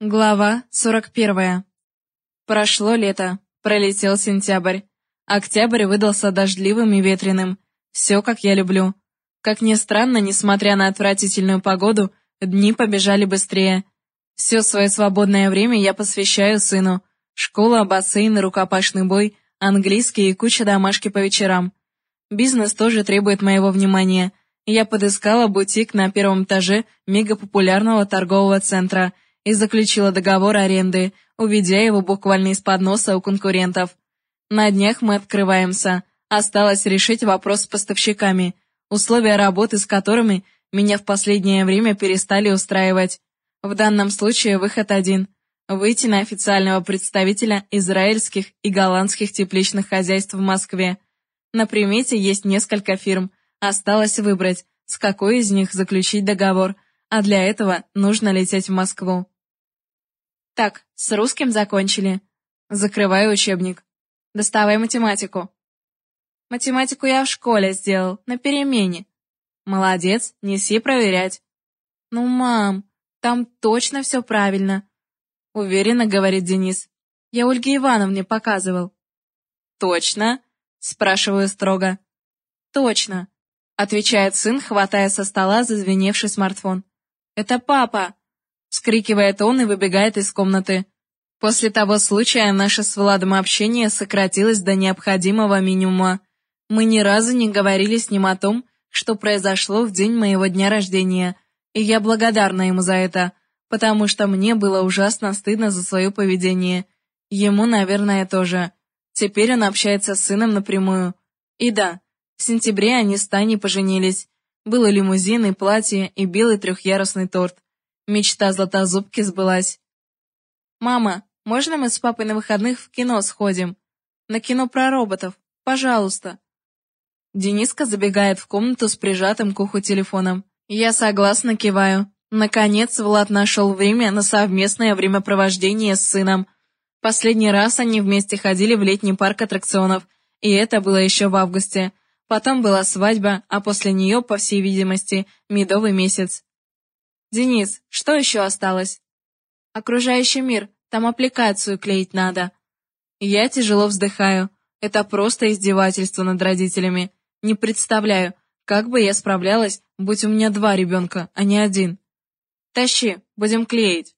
Глава 41. Прошло лето, пролетел сентябрь. Октябрь выдался дождливым и ветреным. Все, как я люблю. Как ни странно, несмотря на отвратительную погоду, дни побежали быстрее. Все свое свободное время я посвящаю сыну. Школа, бассейн, рукопашный бой, английский и куча домашки по вечерам. Бизнес тоже требует моего внимания. Я подыскала бутик на первом этаже мегапопулярного торгового центра – и заключила договор аренды, уведя его буквально из-под носа у конкурентов. На днях мы открываемся. Осталось решить вопрос с поставщиками, условия работы с которыми меня в последнее время перестали устраивать. В данном случае выход один – выйти на официального представителя израильских и голландских тепличных хозяйств в Москве. На примете есть несколько фирм, осталось выбрать, с какой из них заключить договор, а для этого нужно лететь в Москву. Так, с русским закончили. Закрываю учебник. Доставай математику. Математику я в школе сделал, на перемене. Молодец, неси проверять. Ну, мам, там точно все правильно. Уверенно говорит Денис. Я Ольге Ивановне показывал. Точно? Спрашиваю строго. Точно, отвечает сын, хватая со стола зазвеневший смартфон. Это папа. Вскрикивает он и выбегает из комнаты. После того случая наше с Владом общение сократилось до необходимого минимума. Мы ни разу не говорили с ним о том, что произошло в день моего дня рождения, и я благодарна ему за это, потому что мне было ужасно стыдно за свое поведение. Ему, наверное, тоже. Теперь он общается с сыном напрямую. И да, в сентябре они с Таней поженились. Было лимузин и платье, и белый трехъярусный торт. Мечта Златозубки сбылась. «Мама, можно мы с папой на выходных в кино сходим? На кино про роботов, пожалуйста». Дениска забегает в комнату с прижатым к уху телефоном. Я согласно киваю. Наконец Влад нашел время на совместное времяпровождение с сыном. Последний раз они вместе ходили в летний парк аттракционов, и это было еще в августе. Потом была свадьба, а после нее, по всей видимости, медовый месяц. «Денис, что еще осталось?» «Окружающий мир, там аппликацию клеить надо». Я тяжело вздыхаю. Это просто издевательство над родителями. Не представляю, как бы я справлялась, будь у меня два ребенка, а не один. «Тащи, будем клеить».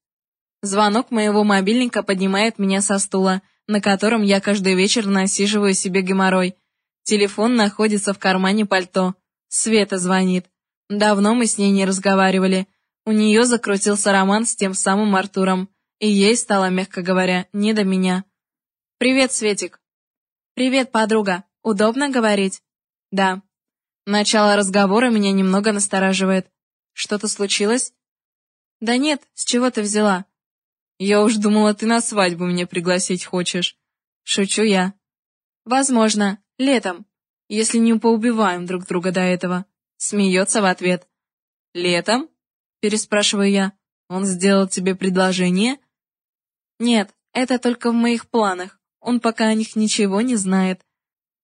Звонок моего мобильника поднимает меня со стула, на котором я каждый вечер насиживаю себе геморрой. Телефон находится в кармане пальто. Света звонит. Давно мы с ней не разговаривали. У нее закрутился роман с тем самым Артуром, и ей стало, мягко говоря, не до меня. «Привет, Светик!» «Привет, подруга! Удобно говорить?» «Да». Начало разговора меня немного настораживает. «Что-то случилось?» «Да нет, с чего ты взяла?» «Я уж думала, ты на свадьбу меня пригласить хочешь». Шучу я. «Возможно, летом, если не поубиваем друг друга до этого». Смеется в ответ. «Летом?» Переспрашиваю я. Он сделал тебе предложение? Нет, это только в моих планах. Он пока о них ничего не знает.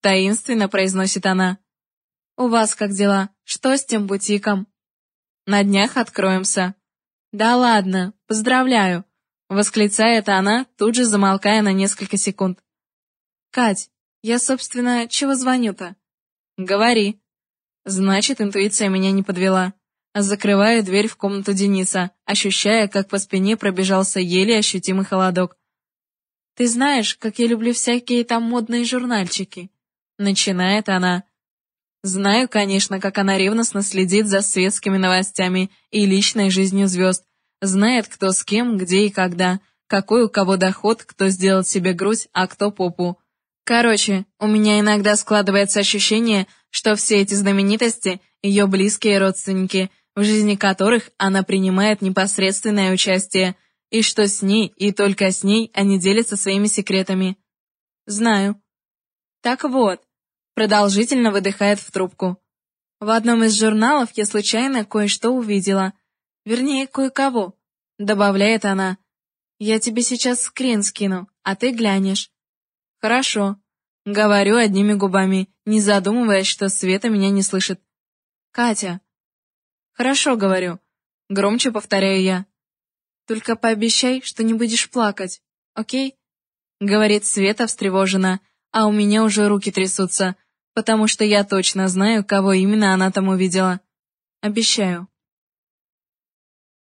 Таинственно произносит она. У вас как дела? Что с тем бутиком? На днях откроемся. Да ладно, поздравляю. Восклицает она, тут же замолкая на несколько секунд. Кать, я, собственно, чего звоню-то? Говори. Значит, интуиция меня не подвела. Закрываю дверь в комнату Дениса, ощущая, как по спине пробежался еле ощутимый холодок. «Ты знаешь, как я люблю всякие там модные журнальчики?» Начинает она. Знаю, конечно, как она ревностно следит за светскими новостями и личной жизнью звезд. Знает, кто с кем, где и когда, какой у кого доход, кто сделал себе грудь, а кто попу. Короче, у меня иногда складывается ощущение, что все эти знаменитости — ее близкие родственники — в жизни которых она принимает непосредственное участие, и что с ней и только с ней они делятся своими секретами. Знаю. Так вот, продолжительно выдыхает в трубку. В одном из журналов я случайно кое-что увидела. Вернее, кое-кого. Добавляет она. Я тебе сейчас скрин скину, а ты глянешь. Хорошо. Говорю одними губами, не задумываясь, что Света меня не слышит. Катя, «Хорошо, — говорю. Громче повторяю я. Только пообещай, что не будешь плакать, окей?» Говорит Света встревоженно, а у меня уже руки трясутся, потому что я точно знаю, кого именно она там увидела. Обещаю.